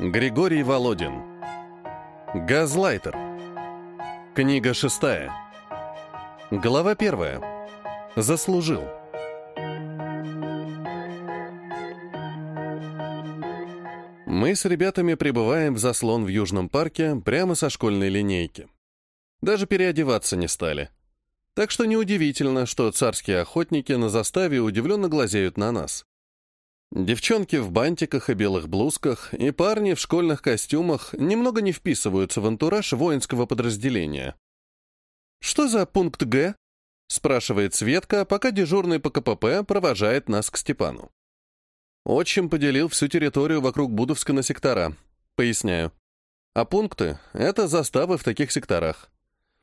Григорий Володин. Газлайтер. Книга шестая. Глава первая. Заслужил. Мы с ребятами прибываем в заслон в Южном парке прямо со школьной линейки. Даже переодеваться не стали. Так что неудивительно, что царские охотники на заставе удивленно глазеют на нас. Девчонки в бантиках и белых блузках и парни в школьных костюмах немного не вписываются в антураж воинского подразделения. «Что за пункт Г?» — спрашивает Светка, пока дежурный по КПП провожает нас к Степану. Отчим поделил всю территорию вокруг Будовска на сектора. Поясняю. А пункты — это заставы в таких секторах.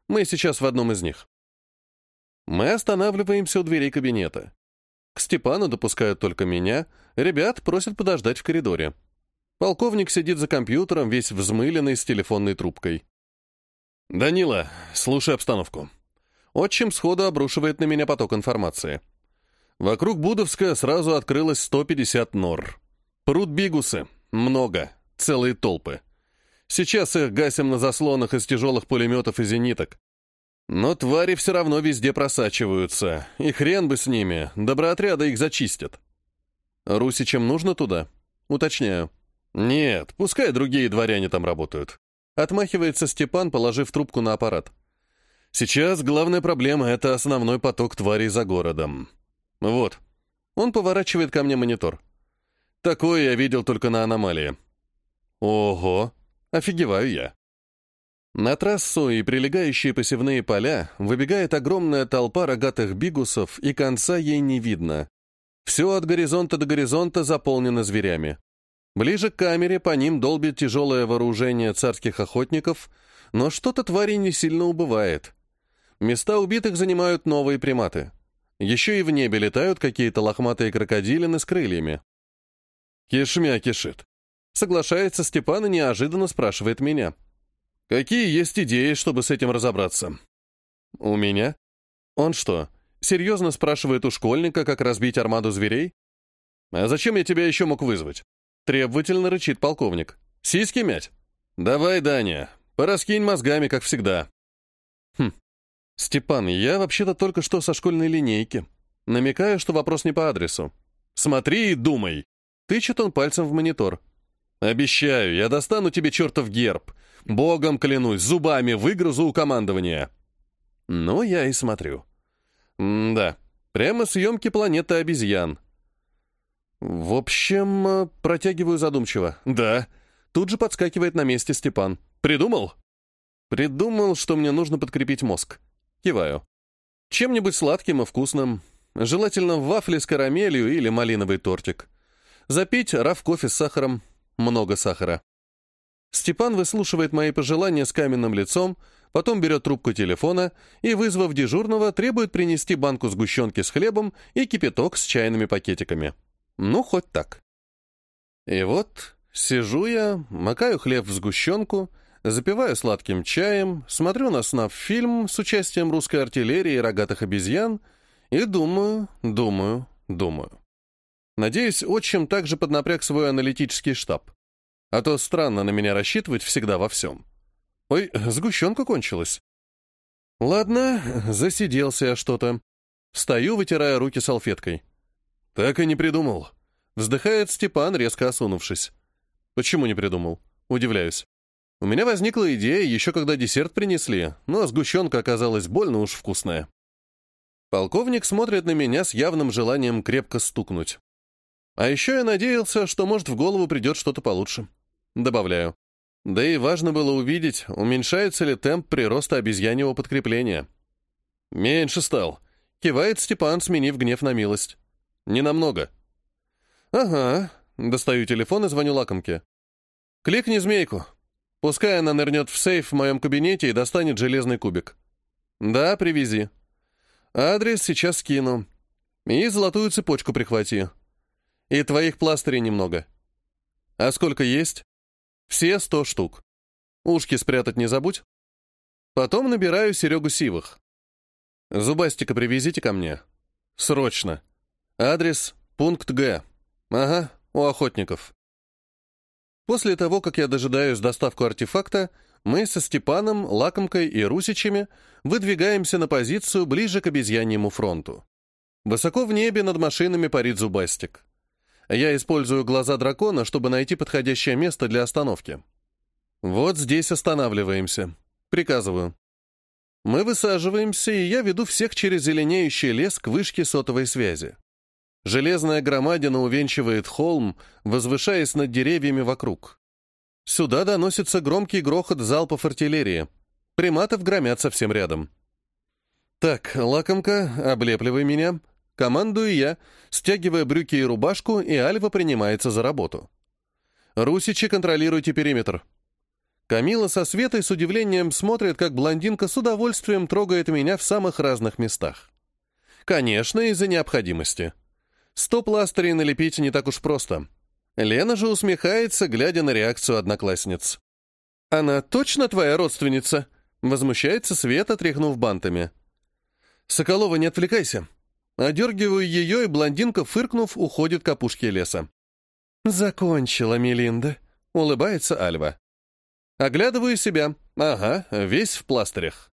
Мы сейчас в одном из них. Мы останавливаемся у дверей кабинета. К Степану допускают только меня, ребят просят подождать в коридоре. Полковник сидит за компьютером, весь взмыленный с телефонной трубкой. «Данила, слушай обстановку». Отчим сходу обрушивает на меня поток информации. Вокруг Будовска сразу открылось 150 нор. Пруд бигусы. Много. Целые толпы. Сейчас их гасим на заслонах из тяжелых пулеметов и зениток. Но твари все равно везде просачиваются, и хрен бы с ними, доброотряды их зачистят. Русичам нужно туда? Уточняю. Нет, пускай другие дворяне там работают. Отмахивается Степан, положив трубку на аппарат. Сейчас главная проблема — это основной поток тварей за городом. Вот. Он поворачивает ко мне монитор. Такое я видел только на аномалии. Ого, офигеваю я. На трассу и прилегающие посевные поля выбегает огромная толпа рогатых бигусов, и конца ей не видно. Все от горизонта до горизонта заполнено зверями. Ближе к камере по ним долбит тяжелое вооружение царских охотников, но что-то твари не сильно убывает. Места убитых занимают новые приматы. Еще и в небе летают какие-то лохматые крокодилины с крыльями. «Кишмя кишит», — соглашается Степан и неожиданно спрашивает меня — Какие есть идеи, чтобы с этим разобраться? У меня? Он что, серьезно спрашивает у школьника, как разбить армаду зверей? А зачем я тебя еще мог вызвать? Требовательно рычит полковник. Сиськи мять? Давай, Даня, пораскинь мозгами, как всегда. Хм. Степан, я вообще-то только что со школьной линейки. Намекаю, что вопрос не по адресу. Смотри и думай. Тычет он пальцем в монитор. Обещаю, я достану тебе чертов герб. Богом клянусь, зубами выгрызу у командования. Ну, я и смотрю. М да, прямо съемки планеты обезьян. В общем, э, протягиваю задумчиво. Да. Тут же подскакивает на месте Степан. Придумал? Придумал, что мне нужно подкрепить мозг. Киваю. Чем-нибудь сладким и вкусным. Желательно вафли с карамелью или малиновый тортик. Запить раф кофе с сахаром. Много сахара. Степан выслушивает мои пожелания с каменным лицом, потом берет трубку телефона и, вызвав дежурного, требует принести банку сгущенки с хлебом и кипяток с чайными пакетиками. Ну, хоть так. И вот сижу я, макаю хлеб в сгущенку, запиваю сладким чаем, смотрю на снав фильм с участием русской артиллерии и рогатых обезьян и думаю, думаю, думаю. Надеюсь, отчим также поднапряг свой аналитический штаб. А то странно на меня рассчитывать всегда во всем. Ой, сгущенка кончилась. Ладно, засиделся я что-то. Стою, вытирая руки салфеткой. Так и не придумал. Вздыхает Степан, резко осунувшись. Почему не придумал? Удивляюсь. У меня возникла идея еще когда десерт принесли, но сгущенка оказалась больно уж вкусная. Полковник смотрит на меня с явным желанием крепко стукнуть. А еще я надеялся, что, может, в голову придет что-то получше. Добавляю. Да и важно было увидеть, уменьшается ли темп прироста обезьяньего подкрепления. «Меньше стал», — кивает Степан, сменив гнев на милость. «Ненамного». «Ага», — достаю телефон и звоню лакомке. «Кликни змейку. Пускай она нырнет в сейф в моем кабинете и достанет железный кубик». «Да, привези». «Адрес сейчас скину. И золотую цепочку прихвати. И твоих пластырей немного». «А сколько есть?» Все сто штук. Ушки спрятать не забудь. Потом набираю Серегу Сивых. Зубастика привезите ко мне. Срочно. Адрес — пункт Г. Ага, у охотников. После того, как я дожидаюсь доставку артефакта, мы со Степаном, Лакомкой и Русичами выдвигаемся на позицию ближе к обезьяньему фронту. Высоко в небе над машинами парит зубастик. Я использую глаза дракона, чтобы найти подходящее место для остановки. Вот здесь останавливаемся. Приказываю. Мы высаживаемся, и я веду всех через зеленеющий лес к вышке сотовой связи. Железная громадина увенчивает холм, возвышаясь над деревьями вокруг. Сюда доносится громкий грохот залпов артиллерии. Приматов громят совсем рядом. «Так, лакомка, облепливай меня», Командую я, стягивая брюки и рубашку, и Альва принимается за работу. «Русичи, контролируйте периметр». Камила со Светой с удивлением смотрит, как блондинка с удовольствием трогает меня в самых разных местах. Конечно, из-за необходимости. Сто пластырей налепить не так уж просто. Лена же усмехается, глядя на реакцию одноклассниц. «Она точно твоя родственница?» Возмущается Света, тряхнув бантами. «Соколова, не отвлекайся. Одергиваю ее, и блондинка, фыркнув, уходит к опушке леса. «Закончила, Мелинда», — улыбается Альва. Оглядываю себя. Ага, весь в пластырях.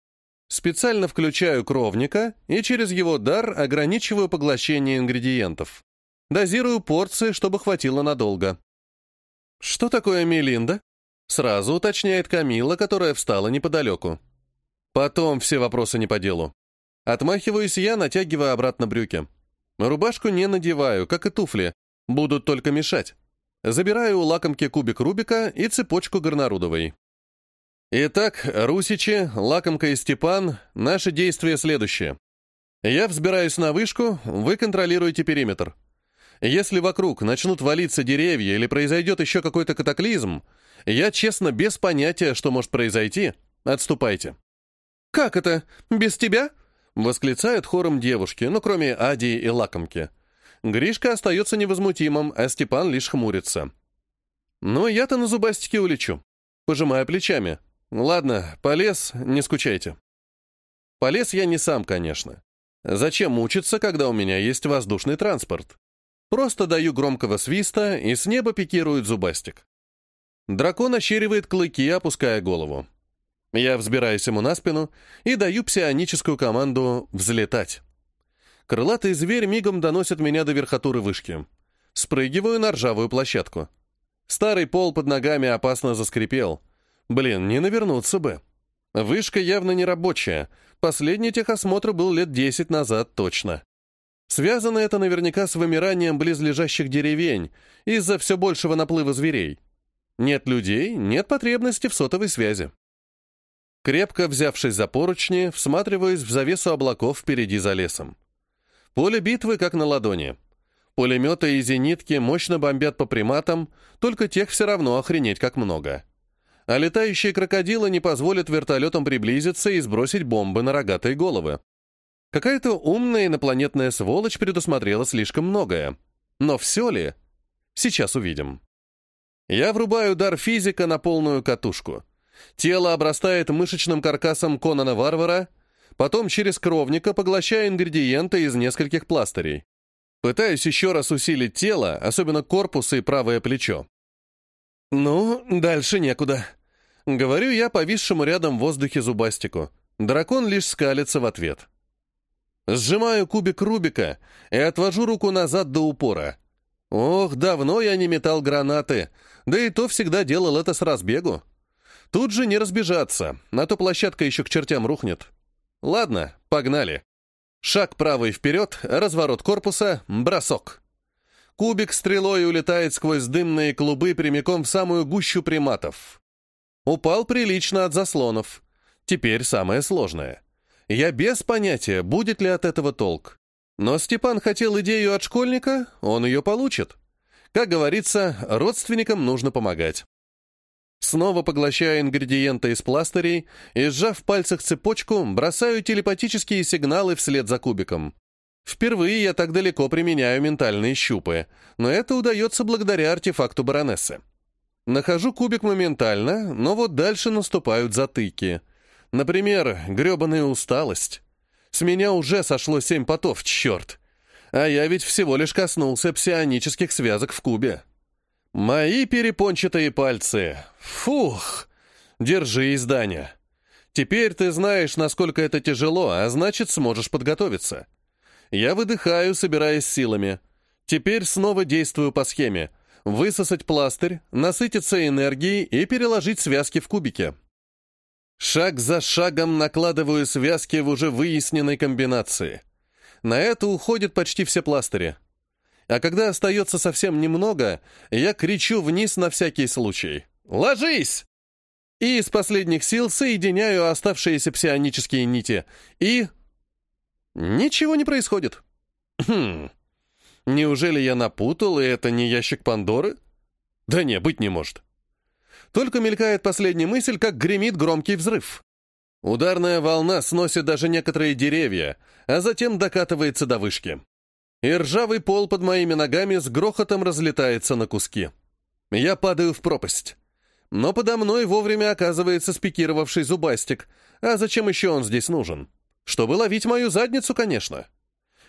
Специально включаю кровника и через его дар ограничиваю поглощение ингредиентов. Дозирую порции, чтобы хватило надолго. «Что такое Мелинда?» Сразу уточняет Камила, которая встала неподалеку. Потом все вопросы не по делу. Отмахиваюсь я, натягивая обратно брюки. Рубашку не надеваю, как и туфли. Будут только мешать. Забираю у лакомки кубик Рубика и цепочку горнорудовой. Итак, Русичи, Лакомка и Степан, наши действия следующие. Я взбираюсь на вышку, вы контролируете периметр. Если вокруг начнут валиться деревья или произойдет еще какой-то катаклизм, я, честно, без понятия, что может произойти, отступайте. «Как это? Без тебя?» Восклицают хором девушки, ну, кроме Ади и Лакомки. Гришка остается невозмутимым, а Степан лишь хмурится. «Ну, я-то на зубастике улечу». Пожимая плечами. «Ладно, полез, не скучайте». Полез я не сам, конечно. Зачем мучиться, когда у меня есть воздушный транспорт? Просто даю громкого свиста, и с неба пикирует зубастик. Дракон ощеривает клыки, опуская голову. Я взбираюсь ему на спину и даю псионическую команду «взлетать». Крылатый зверь мигом доносит меня до верхотуры вышки. Спрыгиваю на ржавую площадку. Старый пол под ногами опасно заскрипел. Блин, не навернуться бы. Вышка явно не рабочая. Последний техосмотр был лет десять назад точно. Связано это наверняка с вымиранием близлежащих деревень из-за все большего наплыва зверей. Нет людей, нет потребности в сотовой связи. Крепко взявшись за поручни, всматриваюсь в завесу облаков впереди за лесом. Поле битвы как на ладони. Пулеметы и зенитки мощно бомбят по приматам, только тех все равно охренеть как много. А летающие крокодилы не позволят вертолетам приблизиться и сбросить бомбы на рогатые головы. Какая-то умная инопланетная сволочь предусмотрела слишком многое. Но все ли? Сейчас увидим. Я врубаю дар физика на полную катушку — Тело обрастает мышечным каркасом Конана-варвара, потом через кровника поглощая ингредиенты из нескольких пластырей. Пытаюсь еще раз усилить тело, особенно корпус и правое плечо. «Ну, дальше некуда», — говорю я повисшему рядом в воздухе зубастику. Дракон лишь скалится в ответ. Сжимаю кубик Рубика и отвожу руку назад до упора. Ох, давно я не метал гранаты, да и то всегда делал это с разбегу. Тут же не разбежаться, а то площадка еще к чертям рухнет. Ладно, погнали. Шаг правый вперед, разворот корпуса, бросок. Кубик стрелой улетает сквозь дымные клубы прямиком в самую гущу приматов. Упал прилично от заслонов. Теперь самое сложное. Я без понятия, будет ли от этого толк. Но Степан хотел идею от школьника, он ее получит. Как говорится, родственникам нужно помогать. Снова поглощаю ингредиенты из пластырей и, сжав в пальцах цепочку, бросаю телепатические сигналы вслед за кубиком. Впервые я так далеко применяю ментальные щупы, но это удается благодаря артефакту баронессы. Нахожу кубик моментально, но вот дальше наступают затыки. Например, гребаная усталость. С меня уже сошло семь потов, черт. А я ведь всего лишь коснулся псионических связок в кубе. Мои перепончатые пальцы. Фух! Держись, Даня. Теперь ты знаешь, насколько это тяжело, а значит, сможешь подготовиться. Я выдыхаю, собираясь силами. Теперь снова действую по схеме. Высосать пластырь, насытиться энергией и переложить связки в кубики. Шаг за шагом накладываю связки в уже выясненной комбинации. На это уходят почти все пластыри. А когда остается совсем немного, я кричу вниз на всякий случай. «Ложись!» И из последних сил соединяю оставшиеся псионические нити. И... Ничего не происходит. Хм... Неужели я напутал, и это не ящик Пандоры? Да не, быть не может. Только мелькает последняя мысль, как гремит громкий взрыв. Ударная волна сносит даже некоторые деревья, а затем докатывается до вышки. И ржавый пол под моими ногами с грохотом разлетается на куски. Я падаю в пропасть. Но подо мной вовремя оказывается спикировавший зубастик. А зачем еще он здесь нужен? Чтобы ловить мою задницу, конечно.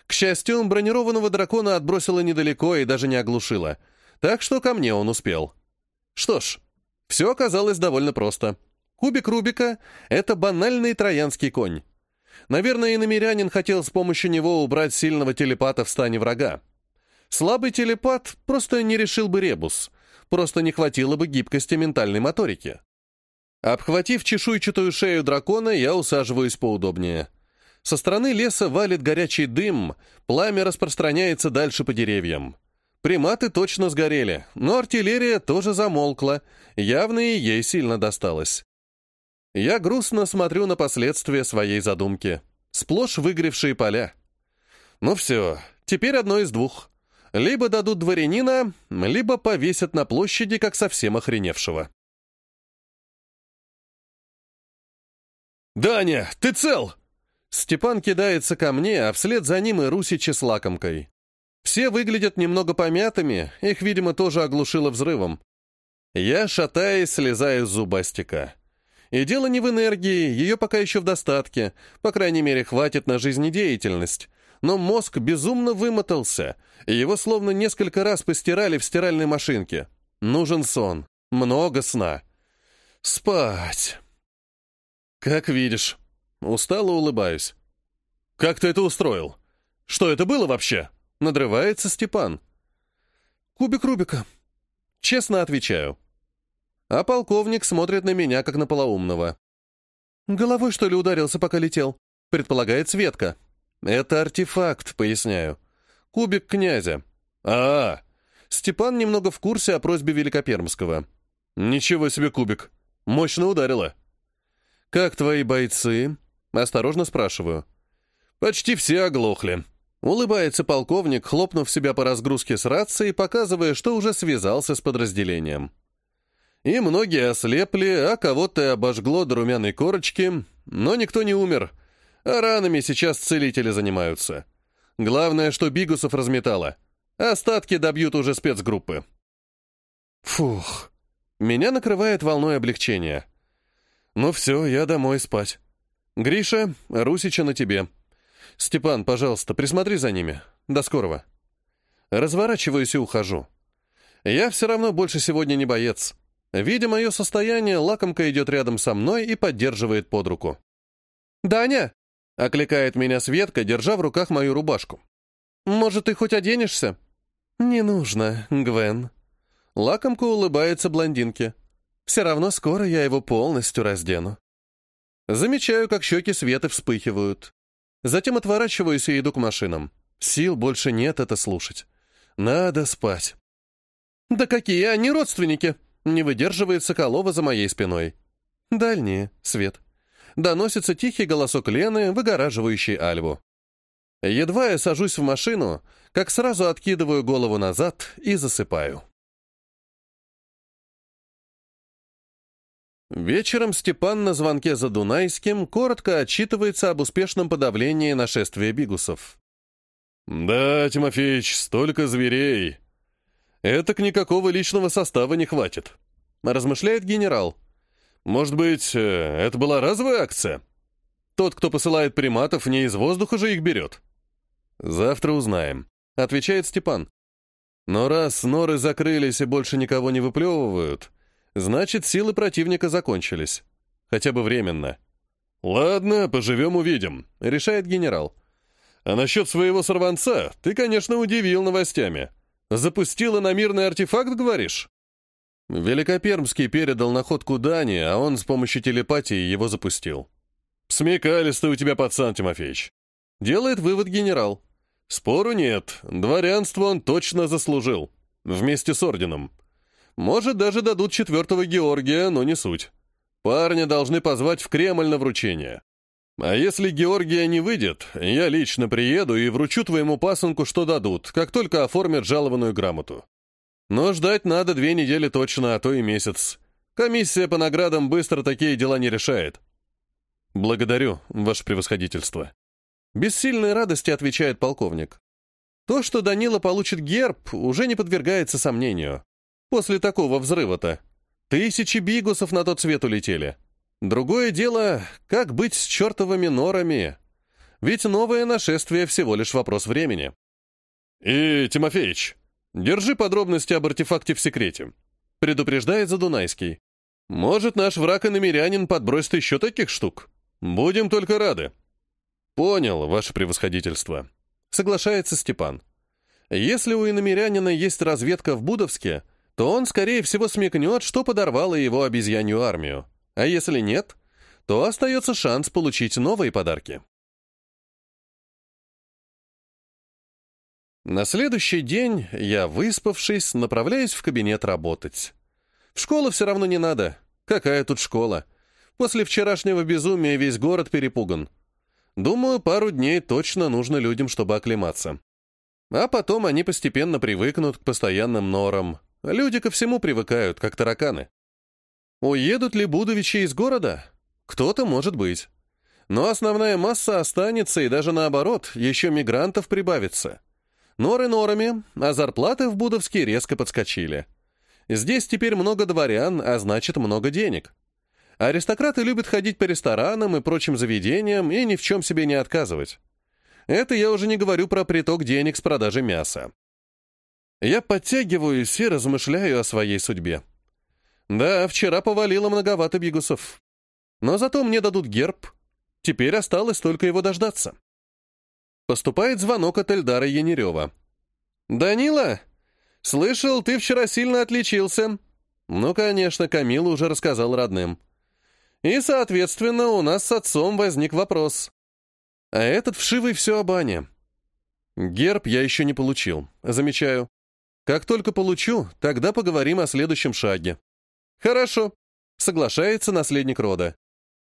К счастью, бронированного дракона отбросило недалеко и даже не оглушило. Так что ко мне он успел. Что ж, все оказалось довольно просто. Кубик Рубика — это банальный троянский конь. Наверное, иномерянин хотел с помощью него убрать сильного телепата в стане врага. Слабый телепат просто не решил бы ребус, просто не хватило бы гибкости ментальной моторики. Обхватив чешуйчатую шею дракона, я усаживаюсь поудобнее. Со стороны леса валит горячий дым, пламя распространяется дальше по деревьям. Приматы точно сгорели, но артиллерия тоже замолкла, явно и ей сильно досталось. Я грустно смотрю на последствия своей задумки. Сплошь выгревшие поля. Ну все, теперь одно из двух. Либо дадут дворянина, либо повесят на площади, как совсем охреневшего. «Даня, ты цел?» Степан кидается ко мне, а вслед за ним и Русичи с лакомкой. Все выглядят немного помятыми, их, видимо, тоже оглушило взрывом. Я, шатаясь, слезаю с зубастика. И дело не в энергии, ее пока еще в достатке, по крайней мере, хватит на жизнедеятельность. Но мозг безумно вымотался, и его словно несколько раз постирали в стиральной машинке. Нужен сон, много сна. Спать. Как видишь. Устало улыбаюсь. «Как ты это устроил? Что это было вообще?» Надрывается Степан. «Кубик Рубика». Честно отвечаю. А полковник смотрит на меня, как на полоумного. «Головой, что ли, ударился, пока летел?» Предполагает Светка. «Это артефакт», поясняю. «Кубик князя». А, -а, а Степан немного в курсе о просьбе Великопермского. «Ничего себе кубик. Мощно ударило». «Как твои бойцы?» Осторожно спрашиваю. «Почти все оглохли». Улыбается полковник, хлопнув себя по разгрузке с рацией, показывая, что уже связался с подразделением. И многие ослепли, а кого-то обожгло до румяной корочки, но никто не умер. А ранами сейчас целители занимаются. Главное, что бигусов разметало. Остатки добьют уже спецгруппы. Фух. Меня накрывает волной облегчения. Ну все, я домой спать. «Гриша, Русича на тебе. Степан, пожалуйста, присмотри за ними. До скорого». Разворачиваюсь и ухожу. Я все равно больше сегодня не боец. Видя мое состояние, лакомка идет рядом со мной и поддерживает под руку. «Даня!» — окликает меня Светка, держа в руках мою рубашку. «Может, ты хоть оденешься?» «Не нужно, Гвен». Лакомка улыбается блондинке. «Все равно скоро я его полностью раздену». Замечаю, как щеки Светы вспыхивают. Затем отворачиваюсь и иду к машинам. Сил больше нет это слушать. Надо спать. «Да какие они родственники!» Не выдерживает Соколова за моей спиной. Дальние, Свет. Доносится тихий голосок Лены, выгораживающий Альву. Едва я сажусь в машину, как сразу откидываю голову назад и засыпаю. Вечером Степан на звонке за Дунайским коротко отчитывается об успешном подавлении нашествия бигусов. «Да, Тимофеич, столько зверей. Это к никакого личного состава не хватит», — размышляет генерал. «Может быть, э, это была разовая акция? Тот, кто посылает приматов, не из воздуха же их берет». «Завтра узнаем», — отвечает Степан. Но раз норы закрылись и больше никого не выплевывают, значит, силы противника закончились. Хотя бы временно. «Ладно, поживем-увидим», — решает генерал. «А насчет своего сорванца ты, конечно, удивил новостями. Запустила на мирный артефакт, говоришь?» Великопермский передал находку Дани, а он с помощью телепатии его запустил. «Смекалистый у тебя пацан, Тимофеич». Делает вывод генерал. Спору нет, дворянство он точно заслужил. Вместе с орденом. Может, даже дадут четвертого Георгия, но не суть. Парня должны позвать в Кремль на вручение. А если Георгия не выйдет, я лично приеду и вручу твоему пасынку, что дадут, как только оформят жалованную грамоту. Но ждать надо две недели точно, а то и месяц. Комиссия по наградам быстро такие дела не решает. Благодарю, ваше превосходительство. Без сильной радости отвечает полковник. То, что Данила получит герб, уже не подвергается сомнению. После такого взрыва-то. Тысячи бигусов на тот свет улетели. Другое дело, как быть с чертовыми норами? Ведь новое нашествие всего лишь вопрос времени. И, Тимофеич, держи подробности об артефакте в секрете. Предупреждает Задунайский. Может, наш враг и намерянин подбросит еще таких штук? Будем только рады. «Понял, ваше превосходительство», — соглашается Степан. «Если у иномирянина есть разведка в Будовске, то он, скорее всего, смекнет, что подорвало его обезьянью армию. А если нет, то остается шанс получить новые подарки». На следующий день я, выспавшись, направляюсь в кабинет работать. В школу все равно не надо. Какая тут школа? После вчерашнего безумия весь город перепуган. Думаю, пару дней точно нужно людям, чтобы оклематься. А потом они постепенно привыкнут к постоянным норам. Люди ко всему привыкают, как тараканы. Уедут ли будовичи из города? Кто-то может быть. Но основная масса останется, и даже наоборот, еще мигрантов прибавится. Норы норами, а зарплаты в Будовске резко подскочили. Здесь теперь много дворян, а значит много денег. Аристократы любят ходить по ресторанам и прочим заведениям и ни в чем себе не отказывать. Это я уже не говорю про приток денег с продажи мяса. Я подтягиваюсь и размышляю о своей судьбе. Да, вчера повалило многовато бигусов. Но зато мне дадут герб. Теперь осталось только его дождаться. Поступает звонок от Эльдара Янерева. «Данила, слышал, ты вчера сильно отличился». Ну, конечно, Камила уже рассказал родным. И, соответственно, у нас с отцом возник вопрос. А этот вшивый все о бане. Герб я еще не получил, замечаю. Как только получу, тогда поговорим о следующем шаге. Хорошо, соглашается наследник рода.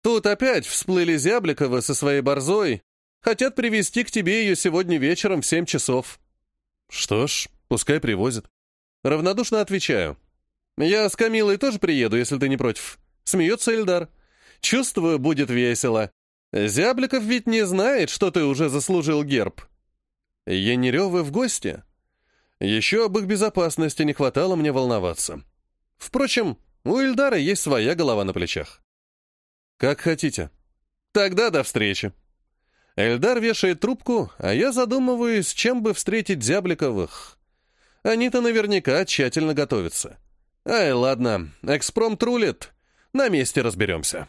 Тут опять всплыли Зябликовы со своей борзой. Хотят привезти к тебе ее сегодня вечером в семь часов. Что ж, пускай привозят. Равнодушно отвечаю. Я с Камилой тоже приеду, если ты не против. Смеется Эльдар. Чувствую, будет весело. Зябликов ведь не знает, что ты уже заслужил герб. Янеревы в гости? Еще об их безопасности не хватало мне волноваться. Впрочем, у Ильдара есть своя голова на плечах. Как хотите. Тогда до встречи. Эльдар вешает трубку, а я задумываюсь, чем бы встретить Зябликовых. Они-то наверняка тщательно готовятся. Ай, ладно, экспромт рулит. На месте разберемся.